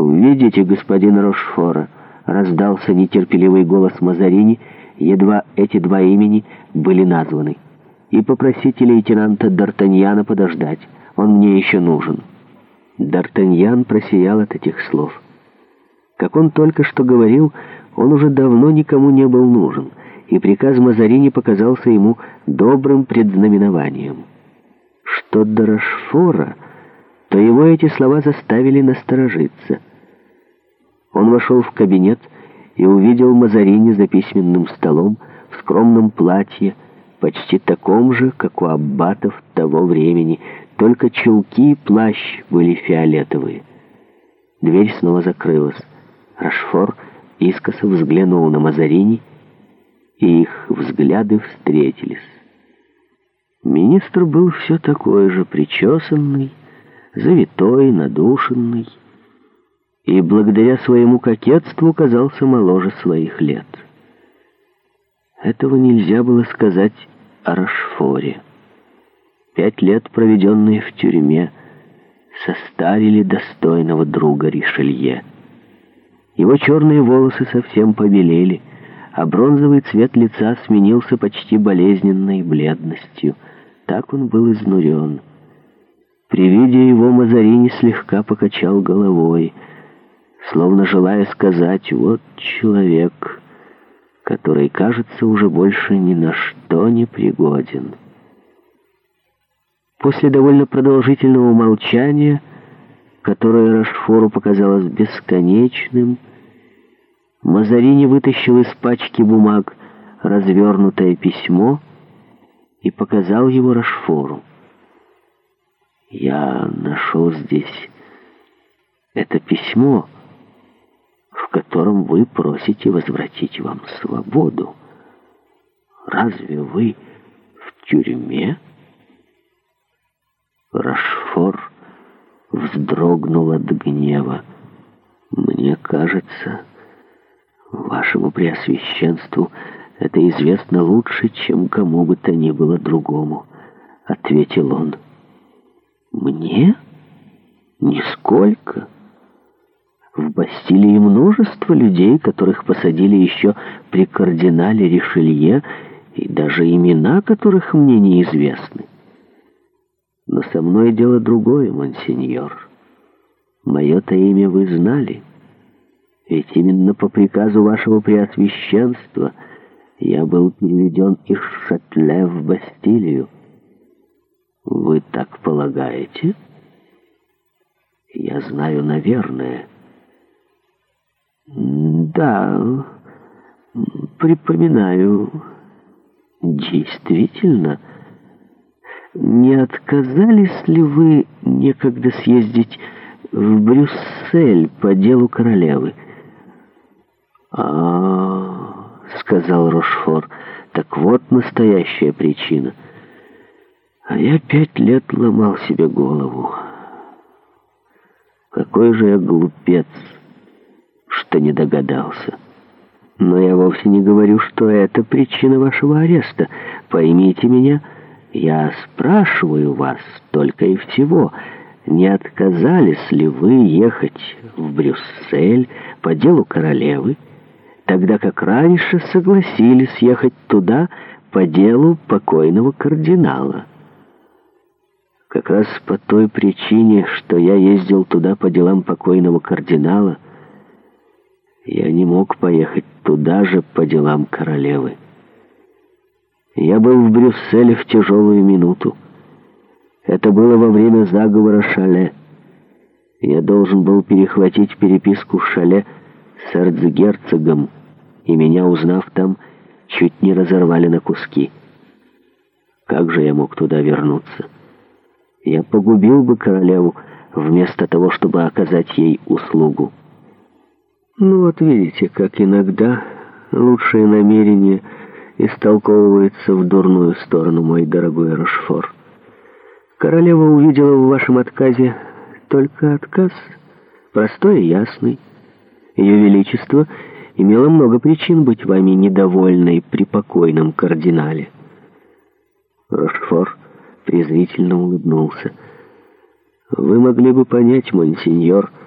Увидите, господин Рошфора», — раздался нетерпеливый голос Мазарини, едва эти два имени были названы. «И попросите лейтенанта Д'Артаньяна подождать, он мне еще нужен». Д'Артаньян просиял от этих слов. Как он только что говорил, он уже давно никому не был нужен, и приказ Мазарини показался ему добрым предзнаменованием. Что до Рашфора, то его эти слова заставили насторожиться — он вошел в кабинет и увидел Мазарини за письменным столом в скромном платье, почти таком же, как у аббатов того времени, только челки и плащ были фиолетовые. Дверь снова закрылась. Рашфор искоса взглянул на Мазарини, и их взгляды встретились. Министр был все такой же, причесанный, завитой, надушенный, и благодаря своему кокетству казался моложе своих лет. Этого нельзя было сказать о Рашфоре. Пять лет, проведенные в тюрьме, состарили достойного друга Ришелье. Его черные волосы совсем побелели, а бронзовый цвет лица сменился почти болезненной бледностью. Так он был изнурен. При виде его Мазарини слегка покачал головой — словно желая сказать «вот человек, который, кажется, уже больше ни на что не пригоден». После довольно продолжительного молчания, которое Рашфору показалось бесконечным, Мазарини вытащил из пачки бумаг развернутое письмо и показал его Рашфору. «Я нашел здесь это письмо», котором вы просите возвратить вам свободу. Разве вы в тюрьме? Рашфор вздрогнул от гнева. Мне кажется, вашему преосвященству это известно лучше, чем кому бы то ни было другому, ответил он. Мне? Нисколько. Постили и множество людей, которых посадили еще при кардинале Ришелье, и даже имена которых мне неизвестны. Но со мной дело другое, монсеньор. Мое-то имя вы знали, ведь именно по приказу вашего Преосвященства я был переведен из Шатле в Бастилию. Вы так полагаете? Я знаю, наверное, — да, припоминаю. Действительно. Не отказались ли вы некогда съездить в Брюссель по делу королевы? А, сказал Рошфор, так вот настоящая причина. А я пять лет ломал себе голову. Какой же я глупец! что не догадался. Но я вовсе не говорю, что это причина вашего ареста. Поймите меня, я спрашиваю вас только и всего, не отказались ли вы ехать в Брюссель по делу королевы, тогда как раньше согласились ехать туда по делу покойного кардинала. Как раз по той причине, что я ездил туда по делам покойного кардинала, я не мог поехать туда же по делам королевы. Я был в Брюсселе в тяжелую минуту. Это было во время заговора Шале. Я должен был перехватить переписку Шале с эрцгерцогом, и меня, узнав там, чуть не разорвали на куски. Как же я мог туда вернуться? Я погубил бы королеву вместо того, чтобы оказать ей услугу. Ну вот видите, как иногда лучшее намерение истолковывается в дурную сторону, мой дорогой Рошфор. Королева увидела в вашем отказе только отказ, простой и ясный. Ее Величество имело много причин быть вами недовольной при покойном кардинале. Рошфор презрительно улыбнулся. «Вы могли бы понять, монсеньор, —